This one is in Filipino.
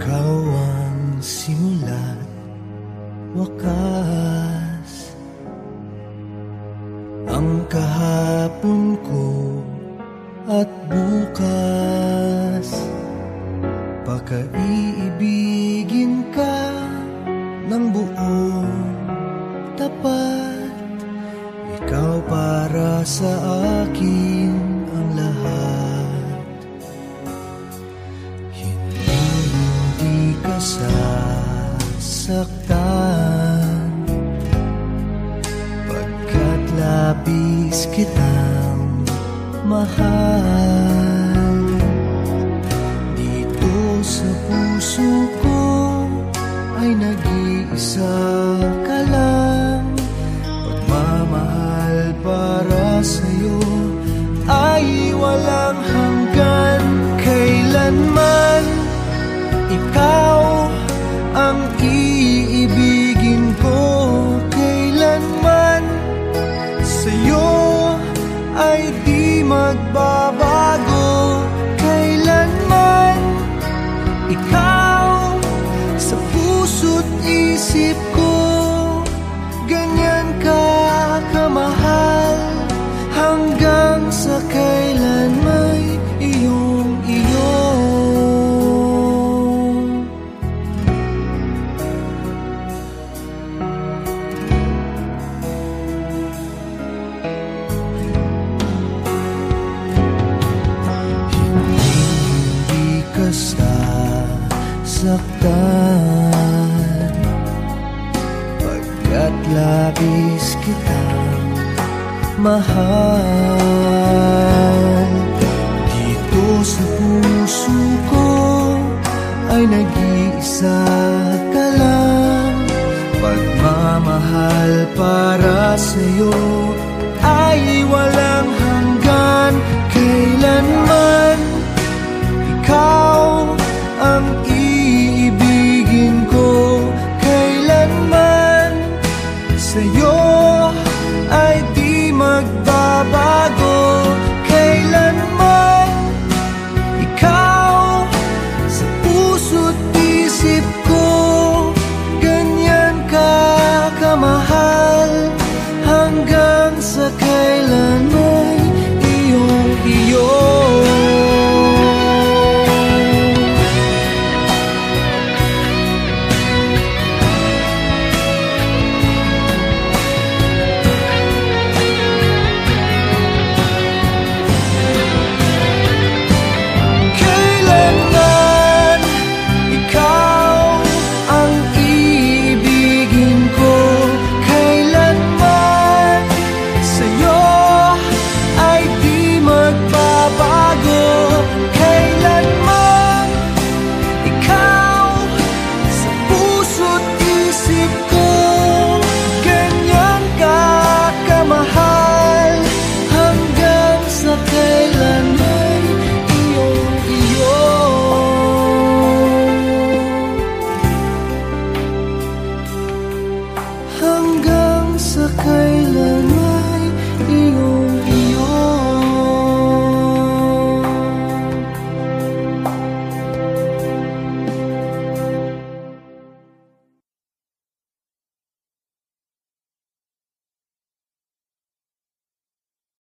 Ikaw ang simula't. Ang kahapon ko at bukas. Pakaiibigin ka ng buong tapat. Ikaw para sa akin hindi ka sasaktan Pagkat labis kitang mahal Dito sa puso ko ay nag-iisa ka lang. Pagmamahal para sa'yo iibigin ko Kailanman sa'yo ay di magbabago. Kailanman ikaw sa puso't isip ko hindi ka sasaktan Pagkat labis kitang mahal Dito sa puso ko ay nag-iisa ka lang. Pagmamahal para sa'yo sa'yo ay di magbabago.